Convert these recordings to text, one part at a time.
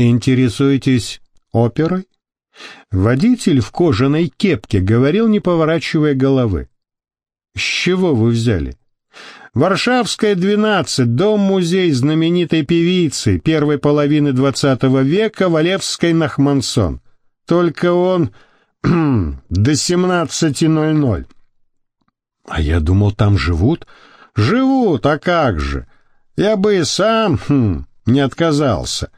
Интересуетесь оперой? Водитель в кожаной кепке говорил, не поворачивая головы. С чего вы взяли? Варшавская, 12, дом-музей знаменитой певицы первой половины XX века Валевской Нахмансон. Только он до 17.00. А я думал, там живут? Живут, а как же? Я бы и сам хм, не отказался.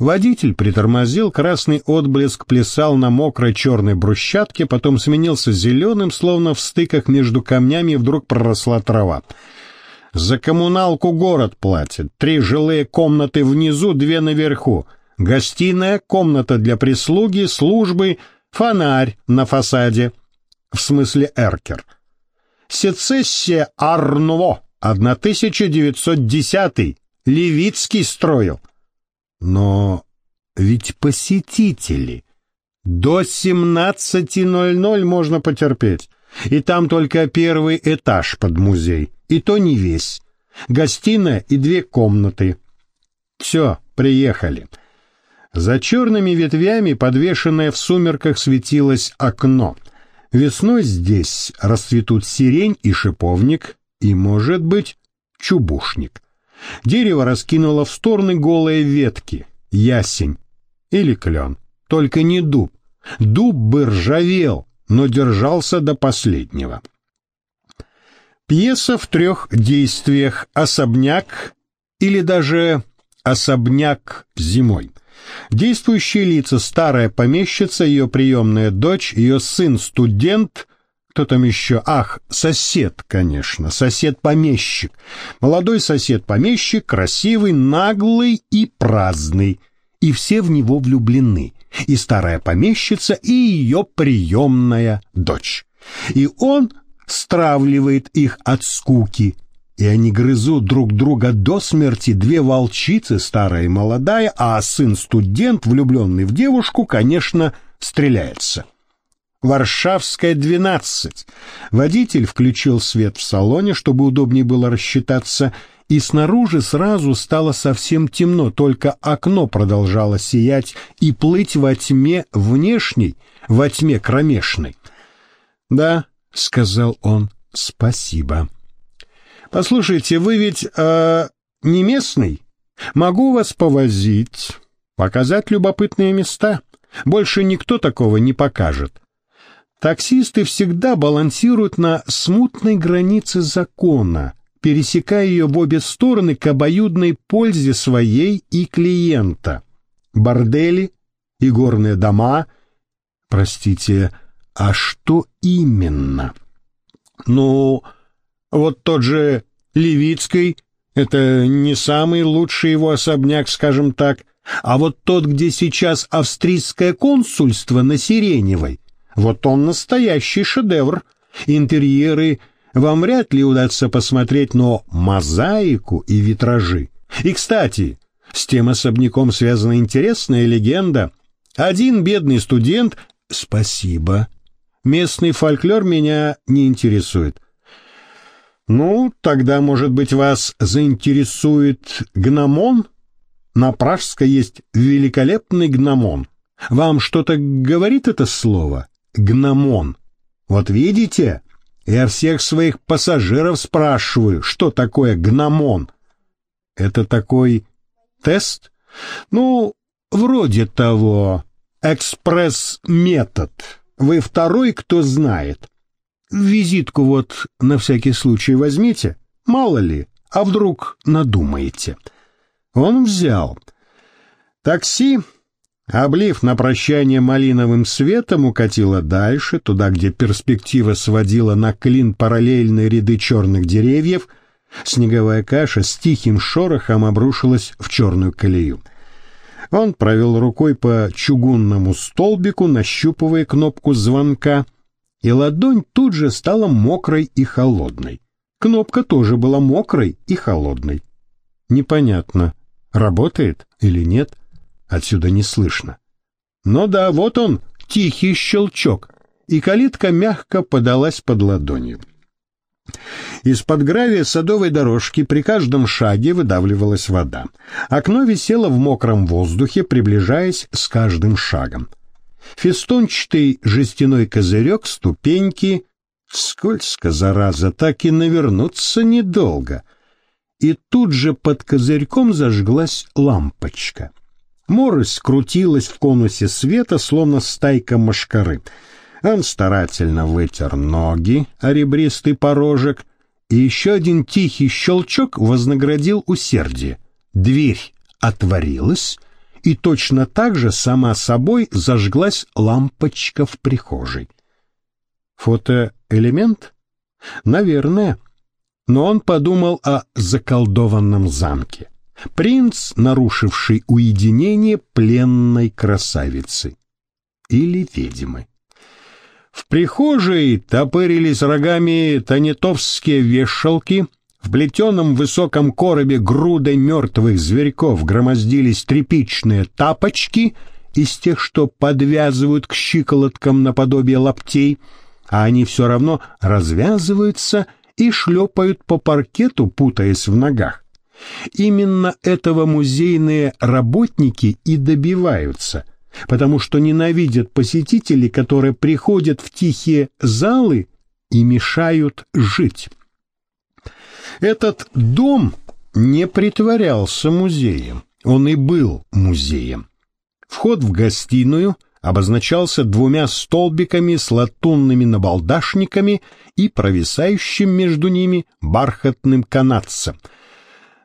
Водитель притормозил, красный отблеск плясал на мокрой черной брусчатке, потом сменился зеленым, словно в стыках между камнями вдруг проросла трава. За коммуналку город платит. Три жилые комнаты внизу, две наверху. Гостиная, комната для прислуги, службы, фонарь на фасаде. В смысле эркер. Сецессия Арнво, 1910 Левицкий строил. Но ведь посетители. До 17.00 можно потерпеть. И там только первый этаж под музей. И то не весь. Гостиная и две комнаты. Все, приехали. За черными ветвями, подвешенное в сумерках, светилось окно. Весной здесь расцветут сирень и шиповник, и, может быть, чубушник. Дерево раскинуло в стороны голые ветки, ясень или клен, только не дуб. Дуб бы ржавел, но держался до последнего. Пьеса в трех действиях «Особняк» или даже «Особняк зимой». Действующие лица – старая помещица, ее приемная дочь, ее сын-студент, кто там еще? Ах, сосед, конечно, сосед-помещик. Молодой сосед-помещик, красивый, наглый и праздный. И все в него влюблены. И старая помещица, и ее приемная дочь. И он стравливает их от скуки. И они грызут друг друга до смерти, две волчицы, старая и молодая, а сын-студент, влюбленный в девушку, конечно, стреляется. Варшавская, 12. Водитель включил свет в салоне, чтобы удобнее было рассчитаться, и снаружи сразу стало совсем темно, только окно продолжало сиять и плыть во тьме внешней, во тьме кромешной. «Да», — сказал он, — «спасибо». «Послушайте, вы ведь э, не местный? Могу вас повозить, показать любопытные места. Больше никто такого не покажет. Таксисты всегда балансируют на смутной границе закона, пересекая ее в обе стороны к обоюдной пользе своей и клиента. Бордели и горные дома. Простите, а что именно? Ну, вот тот же Левицкий, это не самый лучший его особняк, скажем так, а вот тот, где сейчас австрийское консульство на Сиреневой, вот он настоящий шедевр. Интерьеры вам вряд ли удастся посмотреть, но мозаику и витражи. И, кстати, с тем особняком связана интересная легенда. Один бедный студент... Спасибо. Местный фольклор меня не интересует. Ну, тогда, может быть, вас заинтересует гномон? На Пражской есть великолепный гномон. Вам что-то говорит это слово? Гномон. Вот видите, я всех своих пассажиров спрашиваю, что такое гномон. Это такой тест? Ну, вроде того. Экспресс-метод. Вы второй, кто знает. Визитку вот на всякий случай возьмите. Мало ли, а вдруг надумаете. Он взял. Такси Облив на прощание малиновым светом, укатила дальше, туда, где перспектива сводила на клин параллельные ряды черных деревьев, снеговая каша с тихим шорохом обрушилась в черную колею. Он провел рукой по чугунному столбику, нащупывая кнопку звонка, и ладонь тут же стала мокрой и холодной. Кнопка тоже была мокрой и холодной. Непонятно, работает или нет. Отсюда не слышно. Но да, вот он, тихий щелчок, и калитка мягко подалась под ладонью. Из-под гравия садовой дорожки при каждом шаге выдавливалась вода. Окно висело в мокром воздухе, приближаясь с каждым шагом. Фестончатый жестяной козырек, ступеньки. Скользко, зараза, так и навернуться недолго. И тут же под козырьком зажглась лампочка. Морось крутилась в конусе света, словно стайка мошкары. Он старательно вытер ноги, а ребристый порожек, и еще один тихий щелчок вознаградил усердие. Дверь отворилась, и точно так же сама собой зажглась лампочка в прихожей. Фотоэлемент? Наверное. Но он подумал о заколдованном замке. Принц, нарушивший уединение пленной красавицы. Или ведьмы. В прихожей топырились рогами тонетовские вешалки, в плетеном высоком коробе грудой мертвых зверьков громоздились тряпичные тапочки из тех, что подвязывают к щиколоткам наподобие лаптей, а они все равно развязываются и шлепают по паркету, путаясь в ногах. Именно этого музейные работники и добиваются, потому что ненавидят посетителей, которые приходят в тихие залы и мешают жить. Этот дом не притворялся музеем, он и был музеем. Вход в гостиную обозначался двумя столбиками с латунными набалдашниками и провисающим между ними бархатным канатцем.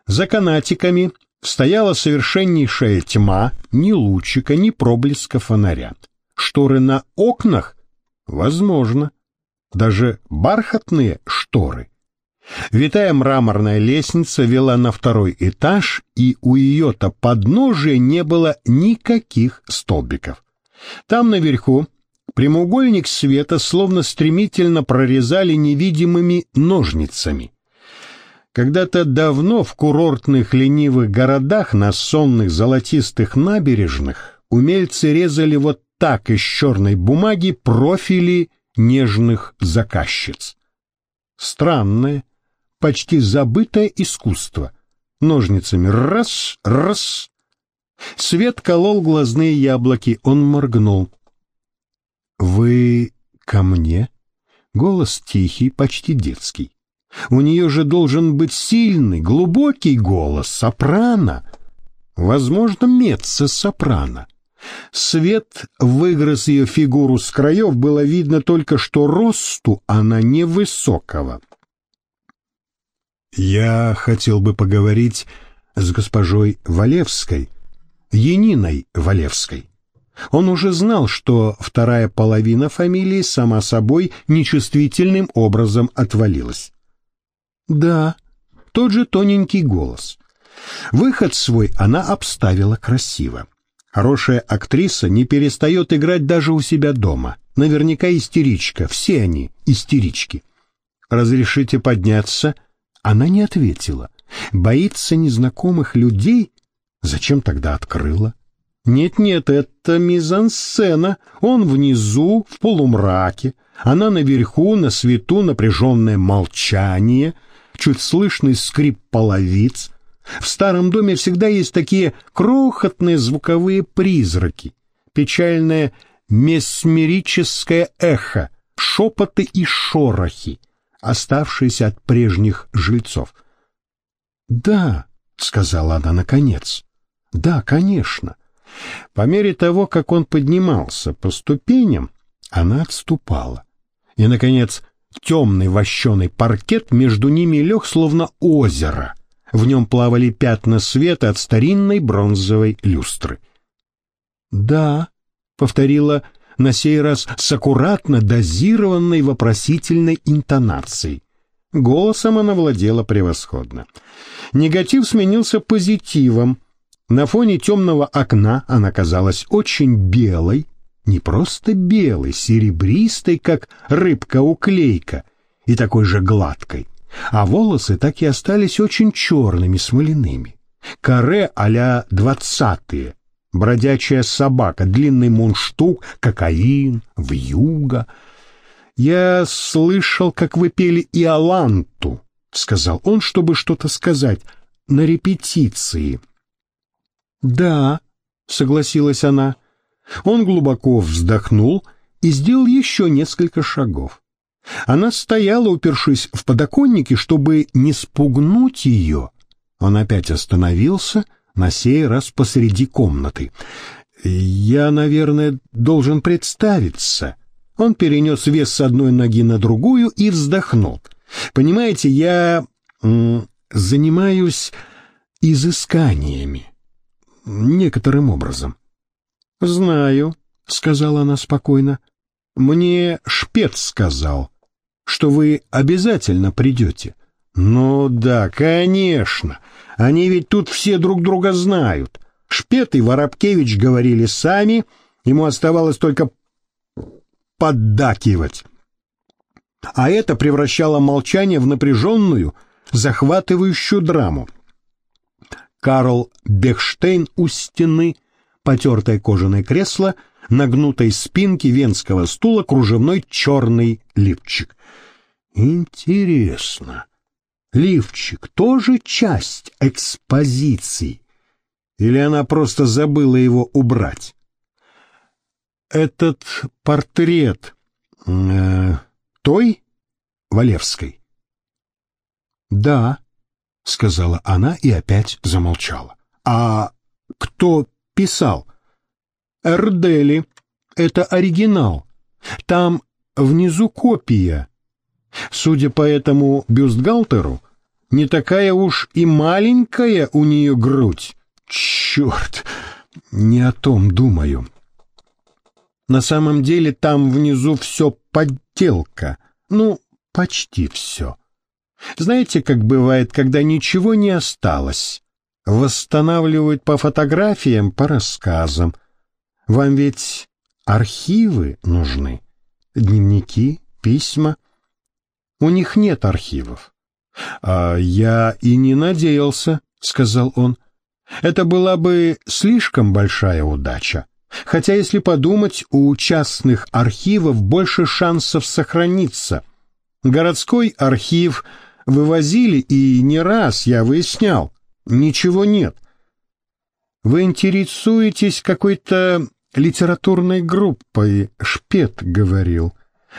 За канатиками стояла совершеннейшая тьма, ни лучика, ни проблеска фонаря. Шторы на окнах? Возможно. Даже бархатные шторы. Витая мраморная лестница вела на второй этаж, и у ее-то подножия не было никаких столбиков. Там наверху прямоугольник света словно стремительно прорезали невидимыми ножницами. Когда-то давно в курортных ленивых городах на сонных золотистых набережных умельцы резали вот так из черной бумаги профили нежных заказчиц. Странное, почти забытое искусство. Ножницами раз, раз. Свет колол глазные яблоки, он моргнул. «Вы ко мне?» Голос тихий, почти детский. У нее же должен быть сильный, глубокий голос, сопрано. Возможно, меццо-сопрано. Свет выгрыз ее фигуру с краев, было видно только, что росту она невысокого. Я хотел бы поговорить с госпожой Валевской, Яниной Валевской. Он уже знал, что вторая половина фамилии сама собой нечувствительным образом отвалилась. Да, тот же тоненький голос. Выход свой она обставила красиво. Хорошая актриса не перестает играть даже у себя дома. Наверняка истеричка, все они истерички. «Разрешите подняться?» Она не ответила. Боится незнакомых людей? Зачем тогда открыла? Нет-нет, это мизансцена. Он внизу, в полумраке. Она наверху, на свету, напряженное молчание — чуть слышный скрип половиц. В старом доме всегда есть такие крохотные звуковые призраки, печальное месмерическое эхо, шепоты и шорохи, оставшиеся от прежних жильцов. «Да», — сказала она наконец, — «да, конечно». По мере того, как он поднимался по ступеням, она отступала. И, наконец, Темный вощеный паркет между ними лег словно озеро. В нем плавали пятна света от старинной бронзовой люстры. «Да», — повторила на сей раз с аккуратно дозированной вопросительной интонацией. Голосом она владела превосходно. Негатив сменился позитивом. На фоне темного окна она казалась очень белой, не просто белой, серебристой, как рыбка-уклейка, и такой же гладкой, а волосы так и остались очень черными, смоляными. Каре а-ля двадцатые, бродячая собака, длинный мундштук, кокаин, вьюга. «Я слышал, как вы пели Иоланту», — сказал он, чтобы что-то сказать, — «на репетиции». «Да», — согласилась она. Он глубоко вздохнул и сделал еще несколько шагов. Она стояла, упершись в подоконнике, чтобы не спугнуть ее. Он опять остановился, на сей раз посреди комнаты. «Я, наверное, должен представиться». Он перенес вес с одной ноги на другую и вздохнул. «Понимаете, я занимаюсь изысканиями. Некоторым образом». «Знаю», — сказала она спокойно. «Мне шпец сказал, что вы обязательно придете». «Ну да, конечно. Они ведь тут все друг друга знают. Шпет и Воробкевич говорили сами, ему оставалось только поддакивать. А это превращало молчание в напряженную, захватывающую драму. Карл Бехштейн у стены, потертое кожаное кресло, на гнутой спинке венского стула кружевной черный лифчик. Интересно, лифчик тоже часть экспозиции? Или она просто забыла его убрать? Этот портрет э, той Валевской? Да, сказала она и опять замолчала. А кто писал? Эрдели. Это оригинал. Там внизу копия. Судя по этому бюстгальтеру, не такая уж и маленькая у нее грудь. Черт, не о том думаю. На самом деле там внизу все подделка. Ну, почти все. Знаете, как бывает, когда ничего не осталось? Восстанавливают по фотографиям, по рассказам. Вам ведь архивы нужны? Дневники, письма? У них нет архивов. А я и не надеялся, сказал он. Это была бы слишком большая удача. Хотя, если подумать, у частных архивов больше шансов сохраниться. Городской архив вывозили, и не раз я выяснял, ничего нет. Вы интересуетесь какой-то литературной группой, Шпет говорил.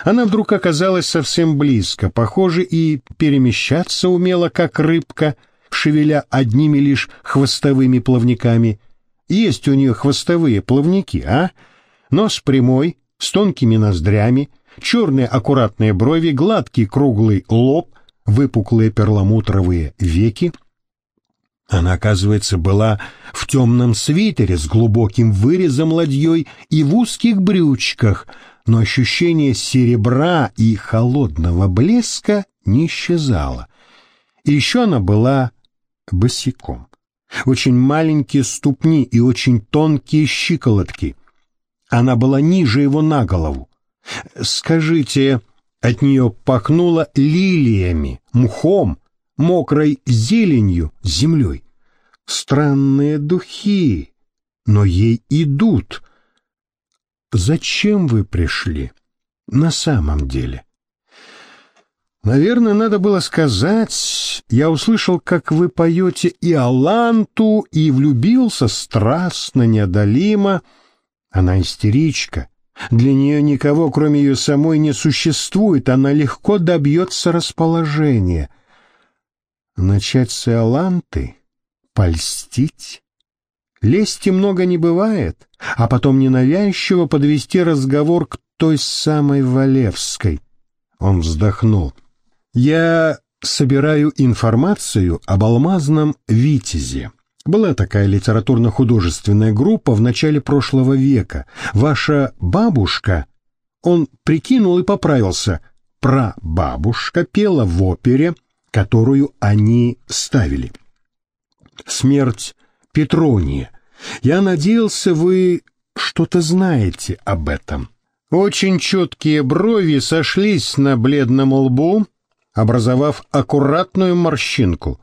Она вдруг оказалась совсем близко, похоже, и перемещаться умела, как рыбка, шевеля одними лишь хвостовыми плавниками. Есть у нее хвостовые плавники, а? Нос прямой, с тонкими ноздрями, черные аккуратные брови, гладкий круглый лоб, выпуклые перламутровые веки — она, оказывается, была в темном свитере с глубоким вырезом ладьей и в узких брючках, но ощущение серебра и холодного блеска не исчезало. И еще она была босиком. Очень маленькие ступни и очень тонкие щиколотки. Она была ниже его на голову. Скажите, от нее пахнуло лилиями, мхом, мокрой зеленью, землей. Странные духи, но ей идут. Зачем вы пришли? На самом деле. Наверное, надо было сказать, я услышал, как вы поете и Аланту, и влюбился страстно, неодолимо. Она истеричка. Для нее никого, кроме ее самой, не существует. Она легко добьется расположения — Начать с Иоланты? Польстить? Лести много не бывает, а потом ненавязчиво подвести разговор к той самой Валевской. Он вздохнул. «Я собираю информацию об алмазном «Витязе». Была такая литературно-художественная группа в начале прошлого века. Ваша бабушка...» Он прикинул и поправился. «Прабабушка пела в опере которую они ставили. Смерть Петрония. Я надеялся, вы что-то знаете об этом. Очень четкие брови сошлись на бледном лбу, образовав аккуратную морщинку.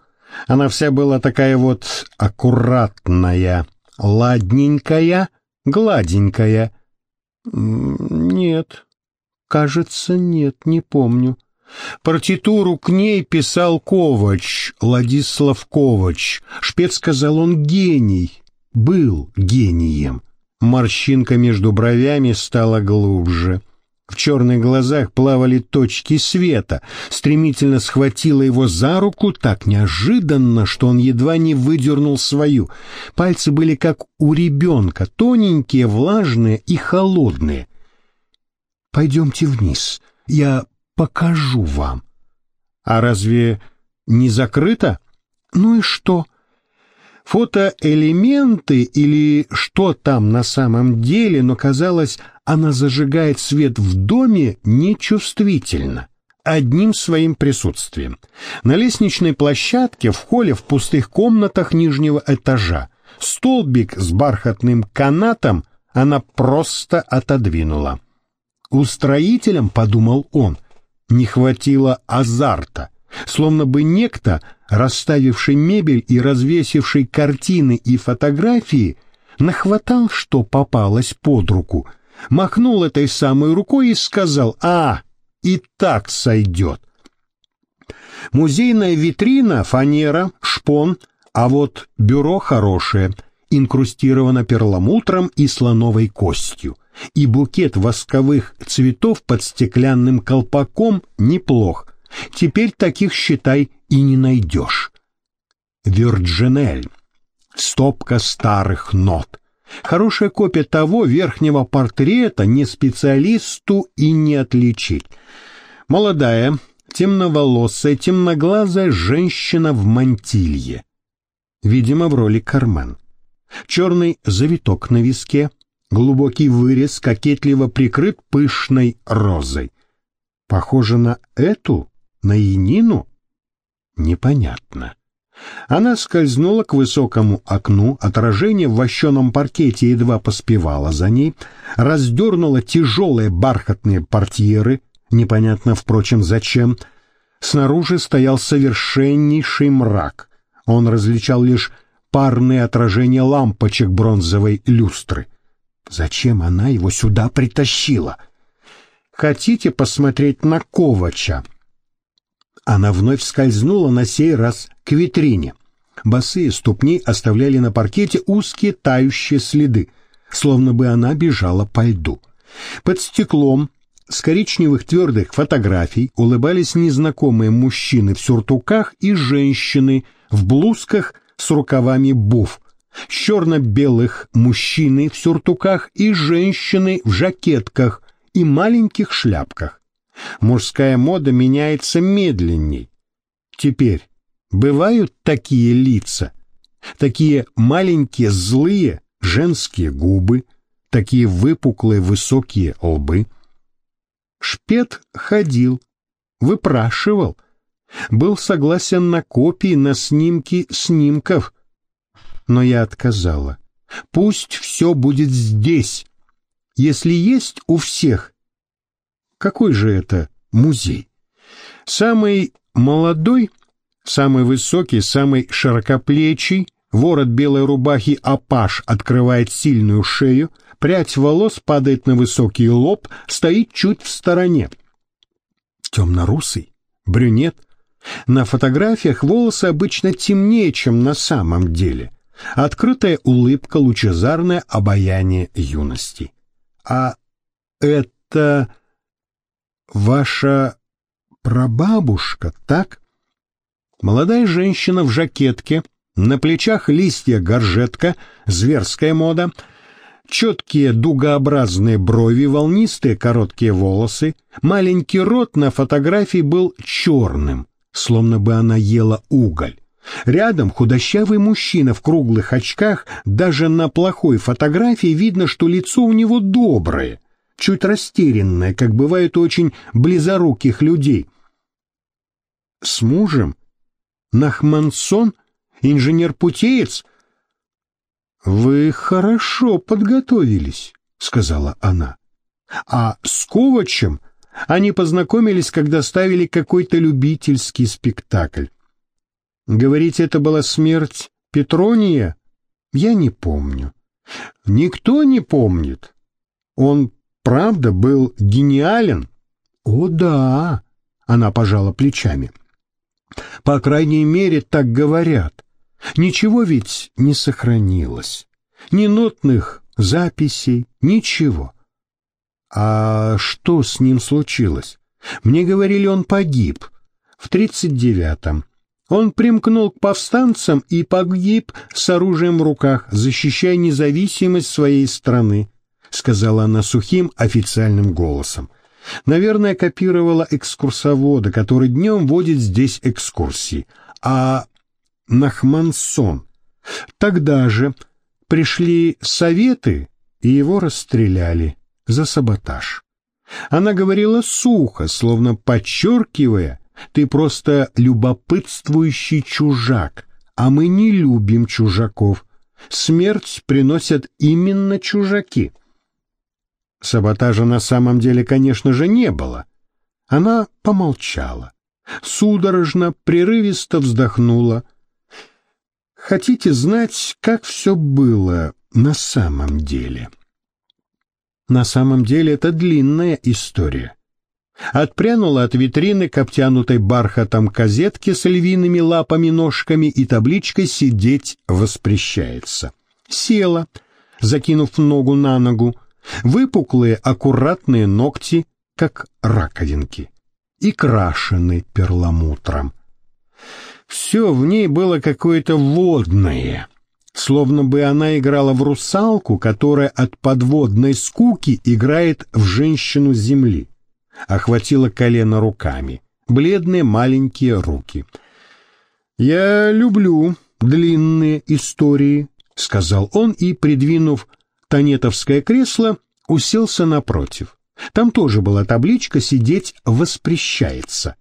Она вся была такая вот аккуратная, ладненькая, гладенькая. Нет, Кажется, нет, не помню. Партитуру к ней писал Ковач, Ладислав Ковач. Шпец сказал, он гений, был гением. Морщинка между бровями стала глубже. В черных глазах плавали точки света. Стремительно схватила его за руку так неожиданно, что он едва не выдернул свою. Пальцы были как у ребенка, тоненькие, влажные и холодные. «Пойдемте вниз, я покажу вам». «А разве не закрыто?» «Ну и что?» фотоэлементы или что там на самом деле, но казалось, она зажигает свет в доме нечувствительно, одним своим присутствием. На лестничной площадке, в холле, в пустых комнатах нижнего этажа, столбик с бархатным канатом она просто отодвинула. Устроителям, подумал он, не хватило азарта, словно бы некто, расставивший мебель и развесивший картины и фотографии, нахватал, что попалось под руку, махнул этой самой рукой и сказал «А, и так сойдет». Музейная витрина, фанера, шпон, а вот бюро хорошее, инкрустировано перламутром и слоновой костью, и букет восковых цветов под стеклянным колпаком неплох, Теперь таких, считай, и не найдешь. Вирджинель. Стопка старых нот. Хорошая копия того верхнего портрета не специалисту и не отличить. Молодая, темноволосая, темноглазая женщина в мантилье. Видимо, в роли Кармен. Черный завиток на виске, глубокий вырез кокетливо прикрыт пышной розой. Похоже на эту на Янину? Непонятно. Она скользнула к высокому окну, отражение в вощеном паркете едва поспевало за ней, раздернула тяжелые бархатные портьеры, непонятно, впрочем, зачем. Снаружи стоял совершеннейший мрак. Он различал лишь парные отражения лампочек бронзовой люстры. Зачем она его сюда притащила? Хотите посмотреть на Ковача? Она вновь скользнула на сей раз к витрине. Босые ступни оставляли на паркете узкие тающие следы, словно бы она бежала по льду. Под стеклом с коричневых твердых фотографий улыбались незнакомые мужчины в сюртуках и женщины в блузках с рукавами буф, черно-белых мужчины в сюртуках и женщины в жакетках и маленьких шляпках. Мужская мода меняется медленней. Теперь бывают такие лица, такие маленькие злые женские губы, такие выпуклые высокие лбы. Шпет ходил, выпрашивал, был согласен на копии, на снимки снимков, но я отказала. Пусть все будет здесь. Если есть у всех какой же это музей? Самый молодой, самый высокий, самый широкоплечий, ворот белой рубахи Апаш открывает сильную шею, прядь волос падает на высокий лоб, стоит чуть в стороне. Темно-русый, брюнет. На фотографиях волосы обычно темнее, чем на самом деле. Открытая улыбка, лучезарное обаяние юности. А это ваша прабабушка, так? Молодая женщина в жакетке, на плечах листья горжетка, зверская мода, четкие дугообразные брови, волнистые короткие волосы, маленький рот на фотографии был черным, словно бы она ела уголь. Рядом худощавый мужчина в круглых очках, даже на плохой фотографии видно, что лицо у него доброе, чуть растерянная, как бывает у очень близоруких людей. С мужем? Нахмансон? Инженер-путеец? Вы хорошо подготовились, сказала она. А с Ковачем они познакомились, когда ставили какой-то любительский спектакль. Говорите, это была смерть Петрония? Я не помню. Никто не помнит. Он правда был гениален, О, да, она пожала плечами. По крайней мере, так говорят. Ничего ведь не сохранилось. Ни нотных записей, ничего. А что с ним случилось? Мне говорили, он погиб в тридцать девятом. Он примкнул к повстанцам и погиб с оружием в руках, защищая независимость своей страны, сказала она сухим официальным голосом. Наверное, копировала экскурсовода, который днем водит здесь экскурсии. А Нахмансон. Тогда же пришли советы, и его расстреляли за саботаж. Она говорила сухо, словно подчеркивая, ты просто любопытствующий чужак, а мы не любим чужаков. Смерть приносят именно чужаки. Саботажа на самом деле, конечно же, не было. Она помолчала, судорожно, прерывисто вздохнула. Хотите знать, как все было на самом деле? На самом деле это длинная история. Отпрянула от витрины к обтянутой бархатом козетке с львиными лапами-ножками и табличкой «Сидеть воспрещается». Села, закинув ногу на ногу, выпуклые аккуратные ногти, как раковинки, и крашены перламутром. Все в ней было какое-то водное, словно бы она играла в русалку, которая от подводной скуки играет в женщину земли. Охватила колено руками, бледные маленькие руки. «Я люблю длинные истории», — сказал он и, придвинув Танетовское кресло, уселся напротив. Там тоже была табличка «Сидеть воспрещается»,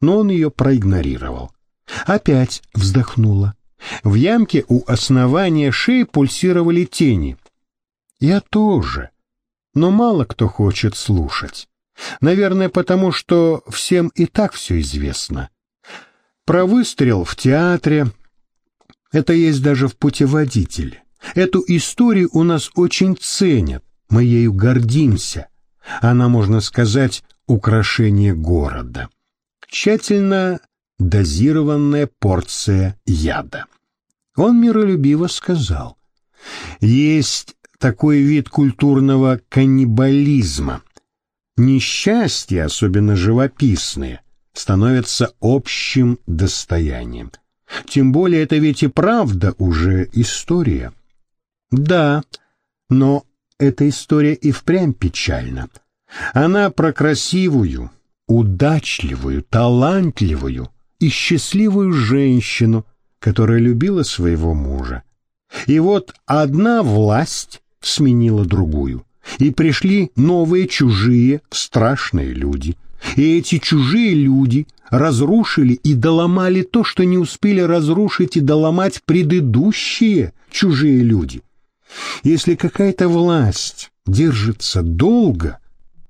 но он ее проигнорировал. Опять вздохнула. В ямке у основания шеи пульсировали тени. Я тоже, но мало кто хочет слушать. Наверное, потому что всем и так все известно. Про выстрел в театре, это есть даже в путеводителе. Эту историю у нас очень ценят, мы ею гордимся. Она, можно сказать, украшение города. Тщательно дозированная порция яда. Он миролюбиво сказал, есть такой вид культурного каннибализма. Несчастья, особенно живописные, становятся общим достоянием. Тем более это ведь и правда уже история. Да, но эта история и впрямь печальна. Она про красивую, удачливую, талантливую и счастливую женщину, которая любила своего мужа. И вот одна власть сменила другую, и пришли новые чужие страшные люди. И эти чужие люди разрушили и доломали то, что не успели разрушить и доломать предыдущие чужие люди. Если какая-то власть держится долго,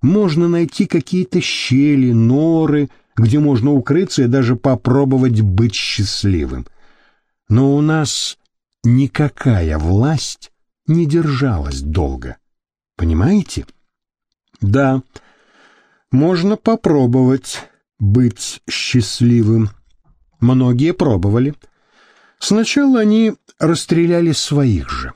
можно найти какие-то щели, норы, где можно укрыться и даже попробовать быть счастливым. Но у нас никакая власть не держалась долго. Понимаете? Да, можно попробовать быть счастливым. Многие пробовали. Сначала они расстреляли своих же.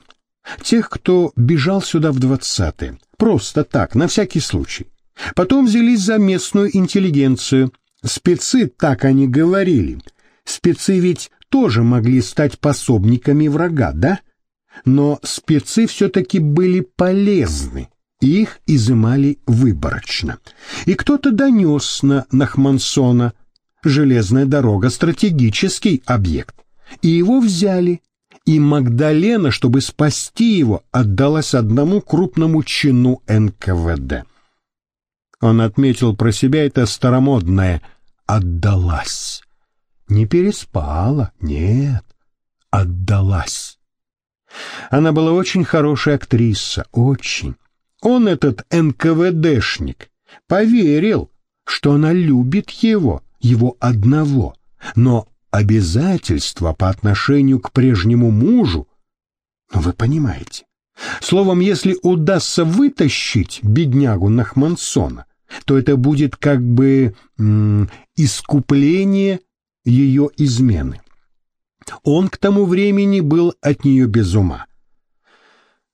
Тех, кто бежал сюда в двадцатые. Просто так, на всякий случай. Потом взялись за местную интеллигенцию. Спецы так они говорили. Спецы ведь тоже могли стать пособниками врага, да? Но спецы все-таки были полезны, и их изымали выборочно. И кто-то донес на Нахмансона, железная дорога — стратегический объект, и его взяли, и Магдалена, чтобы спасти его, отдалась одному крупному чину НКВД. Он отметил про себя это старомодное «отдалась». Не переспала, нет, отдалась. Она была очень хорошая актриса, очень. Он, этот НКВДшник, поверил, что она любит его, его одного, но обязательства по отношению к прежнему мужу, ну вы понимаете. Словом, если удастся вытащить беднягу Нахмансона, то это будет как бы искупление ее измены. Он к тому времени был от нее без ума.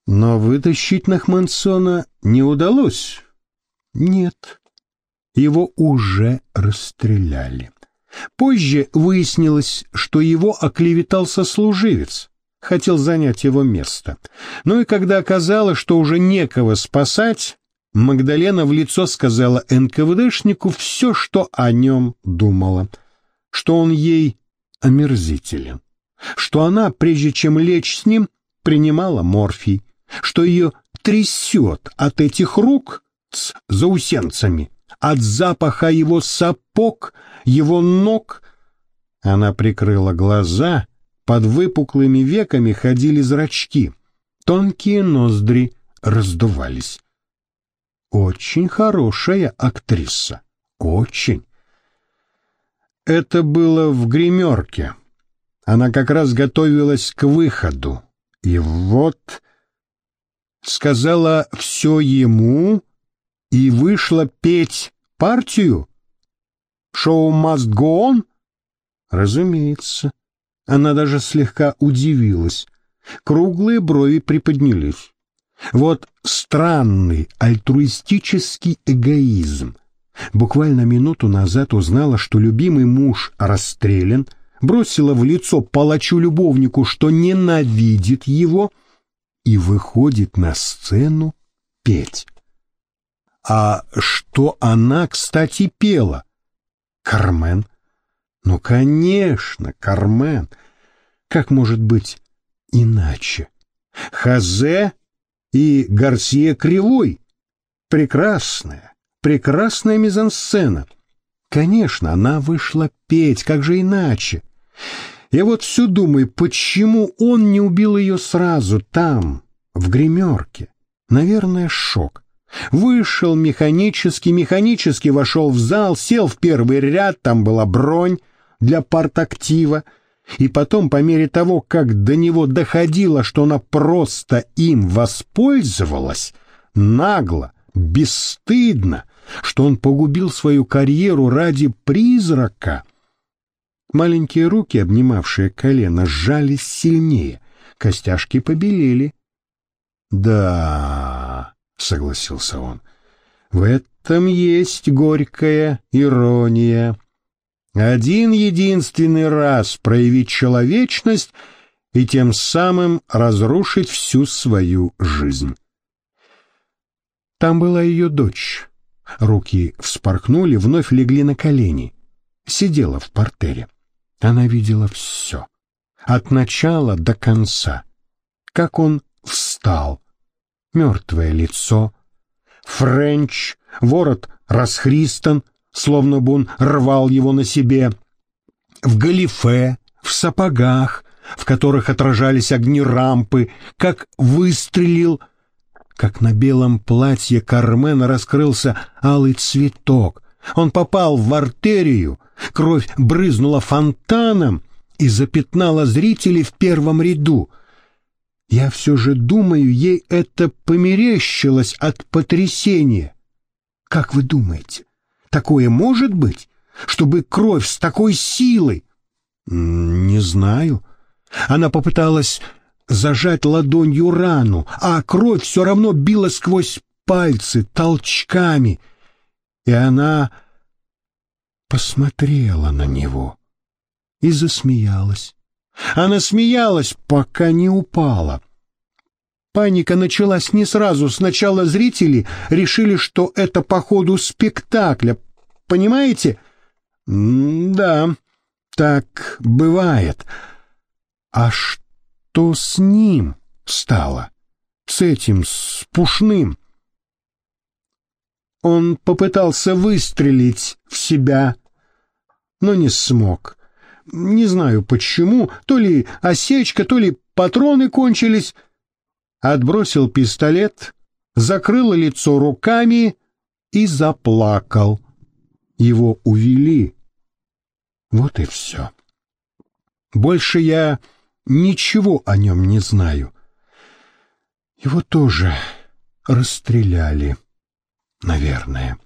Но вытащить Нахмансона не удалось. Нет, его уже расстреляли. Позже выяснилось, что его оклеветал сослуживец, хотел занять его место. Ну и когда оказалось, что уже некого спасать, Магдалена в лицо сказала НКВДшнику все, что о нем думала, что он ей омерзителен, что она, прежде чем лечь с ним, принимала морфий, что ее трясет от этих рук с заусенцами, от запаха его сапог, его ног. Она прикрыла глаза, под выпуклыми веками ходили зрачки, тонкие ноздри раздувались. Очень хорошая актриса, очень. Это было в гримерке. Она как раз готовилась к выходу. И вот сказала все ему и вышла петь партию? Шоу must go? Разумеется. Она даже слегка удивилась. Круглые брови приподнялись. Вот странный альтруистический эгоизм. Буквально минуту назад узнала, что любимый муж расстрелян, бросила в лицо палачу-любовнику, что ненавидит его, и выходит на сцену петь. А что она, кстати, пела? Кармен? Ну, конечно, Кармен. Как может быть иначе? Хазе и Гарсия Кривой. Прекрасная, прекрасная мизансцена. Конечно, она вышла петь, как же иначе? Я вот все думаю, почему он не убил ее сразу там, в гримерке? Наверное, шок. Вышел механически, механически вошел в зал, сел в первый ряд, там была бронь для партактива, и потом, по мере того, как до него доходило, что она просто им воспользовалась, нагло, бесстыдно, что он погубил свою карьеру ради призрака. Маленькие руки, обнимавшие колено, сжались сильнее, костяшки побелели. «Да», — согласился он, — «в этом есть горькая ирония» один единственный раз проявить человечность и тем самым разрушить всю свою жизнь. Там была ее дочь. Руки вспорхнули, вновь легли на колени. Сидела в портере. Она видела все. От начала до конца. Как он встал. Мертвое лицо. Френч, ворот расхристан, словно бы он рвал его на себе. В галифе, в сапогах, в которых отражались огни рампы, как выстрелил, как на белом платье Кармена раскрылся алый цветок. Он попал в артерию, кровь брызнула фонтаном и запятнала зрителей в первом ряду. Я все же думаю, ей это померещилось от потрясения. Как вы думаете? Такое может быть? Чтобы кровь с такой силой? Не знаю. Она попыталась зажать ладонью рану, а кровь все равно била сквозь пальцы толчками. И она посмотрела на него и засмеялась. Она смеялась, пока не упала. Паника началась не сразу. Сначала зрители решили, что это по ходу спектакля. Понимаете? да, так бывает. А что с ним стало? С этим, с Пушным? Он попытался выстрелить в себя, но не смог. Не знаю почему, то ли осечка, то ли патроны кончились, отбросил пистолет, закрыл лицо руками и заплакал. Его увели. Вот и все. Больше я ничего о нем не знаю. Его тоже расстреляли, наверное.